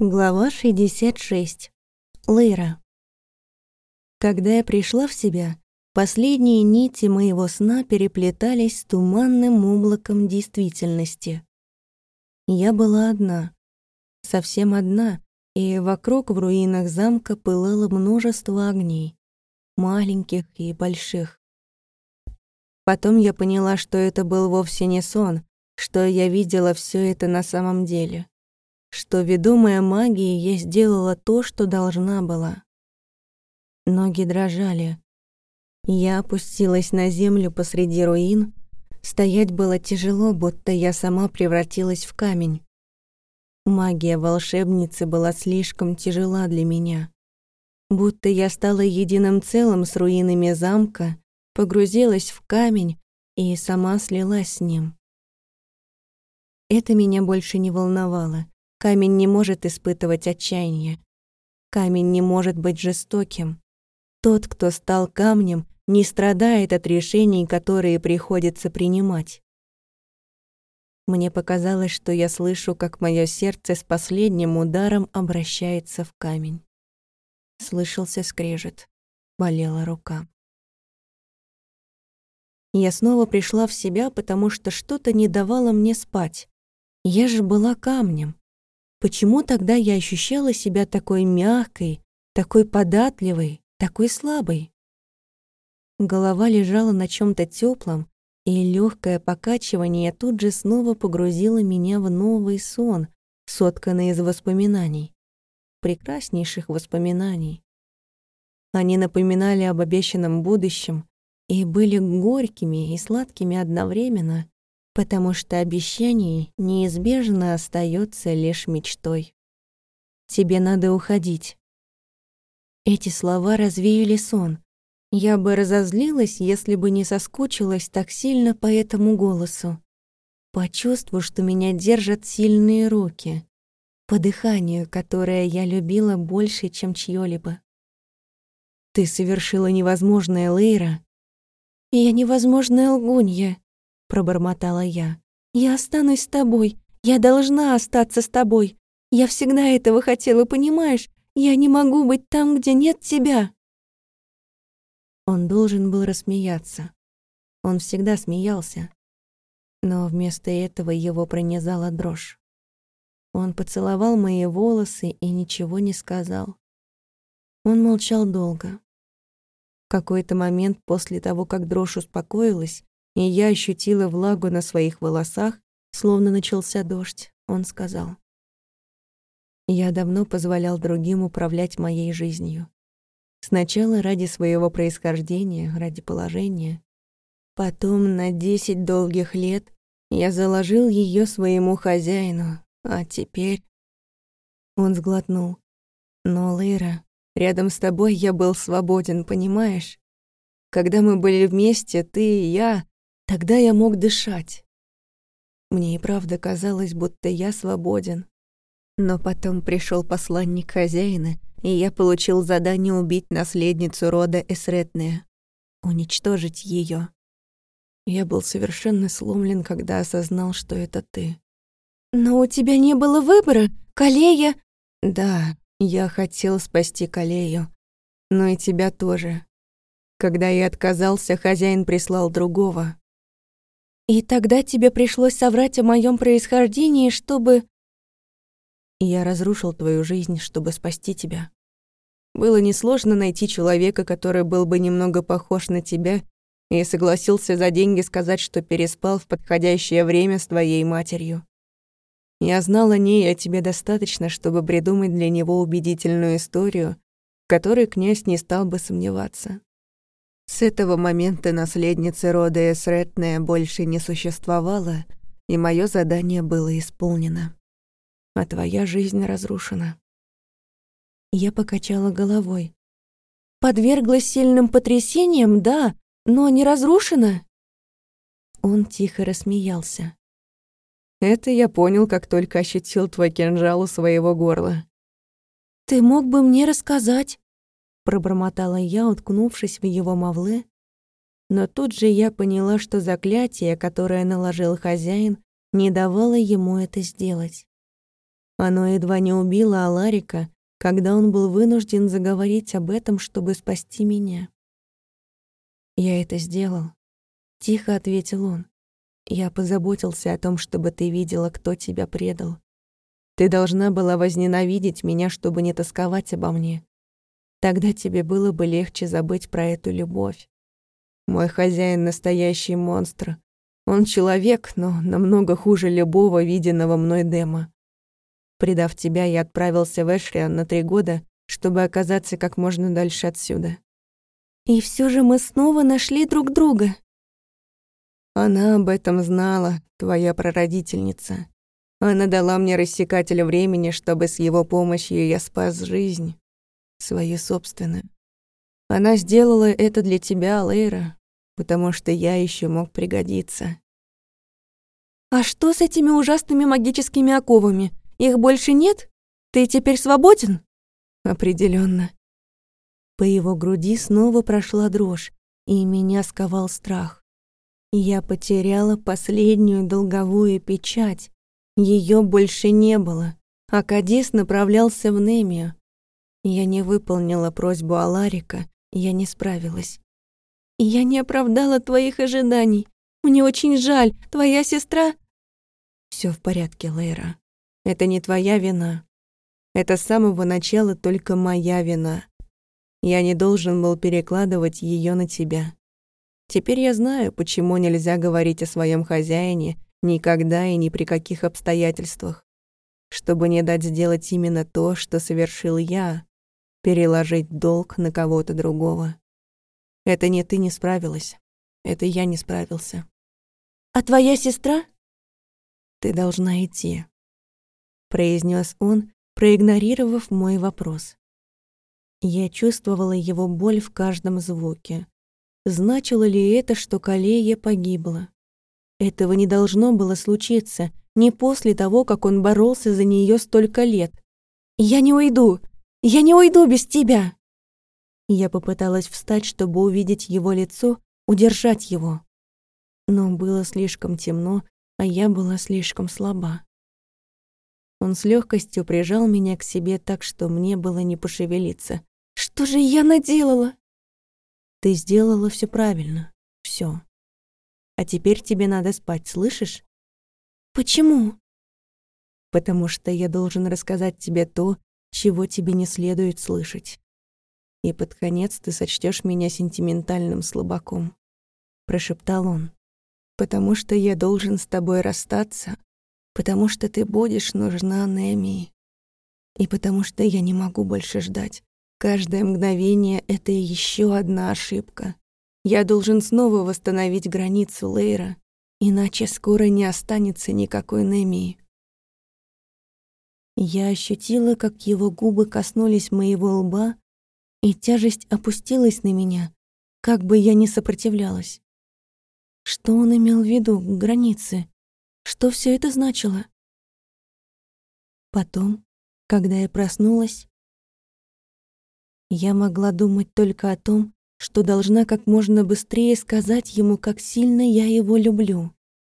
Глава 66. Лейра. Когда я пришла в себя, последние нити моего сна переплетались с туманным облаком действительности. Я была одна, совсем одна, и вокруг в руинах замка пылало множество огней, маленьких и больших. Потом я поняла, что это был вовсе не сон, что я видела все это на самом деле что, ведомая магией, я сделала то, что должна была. Ноги дрожали. Я опустилась на землю посреди руин. Стоять было тяжело, будто я сама превратилась в камень. Магия волшебницы была слишком тяжела для меня. Будто я стала единым целым с руинами замка, погрузилась в камень и сама слилась с ним. Это меня больше не волновало. Камень не может испытывать отчаяние. Камень не может быть жестоким. Тот, кто стал камнем, не страдает от решений, которые приходится принимать. Мне показалось, что я слышу, как мое сердце с последним ударом обращается в камень. Слышался скрежет. Болела рука. Я снова пришла в себя, потому что что-то не давало мне спать. Я же была камнем. Почему тогда я ощущала себя такой мягкой, такой податливой, такой слабой? Голова лежала на чем то теплом, и легкое покачивание тут же снова погрузило меня в новый сон, сотканный из воспоминаний. Прекраснейших воспоминаний. Они напоминали об обещанном будущем и были горькими и сладкими одновременно, потому что обещание неизбежно остается лишь мечтой. Тебе надо уходить. Эти слова развеяли сон. Я бы разозлилась, если бы не соскучилась так сильно по этому голосу. По чувству, что меня держат сильные руки. По дыханию, которое я любила больше, чем чьё-либо. Ты совершила невозможное, Лейра. Я невозможная лгунья пробормотала я. «Я останусь с тобой. Я должна остаться с тобой. Я всегда этого хотела, понимаешь? Я не могу быть там, где нет тебя». Он должен был рассмеяться. Он всегда смеялся. Но вместо этого его пронизала дрожь. Он поцеловал мои волосы и ничего не сказал. Он молчал долго. В какой-то момент после того, как дрожь успокоилась, и я ощутила влагу на своих волосах, словно начался дождь, он сказал. Я давно позволял другим управлять моей жизнью. Сначала ради своего происхождения, ради положения. Потом на десять долгих лет я заложил ее своему хозяину, а теперь... Он сглотнул. Но, Лейра, рядом с тобой я был свободен, понимаешь? Когда мы были вместе, ты и я, Тогда я мог дышать. Мне и правда казалось, будто я свободен. Но потом пришел посланник хозяина, и я получил задание убить наследницу рода Эсретная, уничтожить ее. Я был совершенно сломлен, когда осознал, что это ты. «Но у тебя не было выбора, Калея...» «Да, я хотел спасти Калею, но и тебя тоже. Когда я отказался, хозяин прислал другого. И тогда тебе пришлось соврать о моем происхождении, чтобы... Я разрушил твою жизнь, чтобы спасти тебя. Было несложно найти человека, который был бы немного похож на тебя и согласился за деньги сказать, что переспал в подходящее время с твоей матерью. Я знал о ней и о тебе достаточно, чтобы придумать для него убедительную историю, в которой князь не стал бы сомневаться. С этого момента наследницы рода Эсретная больше не существовало, и мое задание было исполнено. А твоя жизнь разрушена. Я покачала головой. Подверглась сильным потрясениям, да, но не разрушена. Он тихо рассмеялся. Это я понял, как только ощутил твой кинжал у своего горла. Ты мог бы мне рассказать? Пробормотала я, уткнувшись в его мавле. Но тут же я поняла, что заклятие, которое наложил хозяин, не давало ему это сделать. Оно едва не убило Аларика, когда он был вынужден заговорить об этом, чтобы спасти меня. «Я это сделал», — тихо ответил он. «Я позаботился о том, чтобы ты видела, кто тебя предал. Ты должна была возненавидеть меня, чтобы не тосковать обо мне. Тогда тебе было бы легче забыть про эту любовь. Мой хозяин — настоящий монстр. Он человек, но намного хуже любого виденного мной дема. Предав тебя, я отправился в Эшриан на три года, чтобы оказаться как можно дальше отсюда. И все же мы снова нашли друг друга. Она об этом знала, твоя прародительница. Она дала мне рассекатель времени, чтобы с его помощью я спас жизнь, свою собственную. Она сделала это для тебя, Лейра, потому что я еще мог пригодиться. А что с этими ужасными магическими оковами? Их больше нет? Ты теперь свободен? Определенно. По его груди снова прошла дрожь, и меня сковал страх. Я потеряла последнюю долговую печать. Ее больше не было, а Кадис направлялся в Немию. Я не выполнила просьбу Аларика, я не справилась. Я не оправдала твоих ожиданий. Мне очень жаль, твоя сестра...» Все в порядке, Лейра. Это не твоя вина. Это с самого начала только моя вина. Я не должен был перекладывать ее на тебя. Теперь я знаю, почему нельзя говорить о своем хозяине никогда и ни при каких обстоятельствах. Чтобы не дать сделать именно то, что совершил я, переложить долг на кого-то другого. Это не ты не справилась, это я не справился. «А твоя сестра?» «Ты должна идти», — произнес он, проигнорировав мой вопрос. Я чувствовала его боль в каждом звуке. Значило ли это, что Калея погибла? Этого не должно было случиться, не после того, как он боролся за нее столько лет. «Я не уйду! Я не уйду без тебя!» Я попыталась встать, чтобы увидеть его лицо, удержать его. Но было слишком темно, а я была слишком слаба. Он с легкостью прижал меня к себе так, что мне было не пошевелиться. Что же я наделала? Ты сделала все правильно. все. А теперь тебе надо спать, слышишь? Почему? Потому что я должен рассказать тебе то, чего тебе не следует слышать. И под конец ты сочтешь меня сентиментальным слабаком, прошептал он. Потому что я должен с тобой расстаться, потому что ты будешь нужна Неми. И потому что я не могу больше ждать. Каждое мгновение — это еще одна ошибка. Я должен снова восстановить границу Лейра, иначе скоро не останется никакой Немии. Я ощутила, как его губы коснулись моего лба, и тяжесть опустилась на меня, как бы я ни сопротивлялась. Что он имел в виду, границы? Что все это значило? Потом, когда я проснулась, я могла думать только о том, что должна как можно быстрее сказать ему, как сильно я его люблю.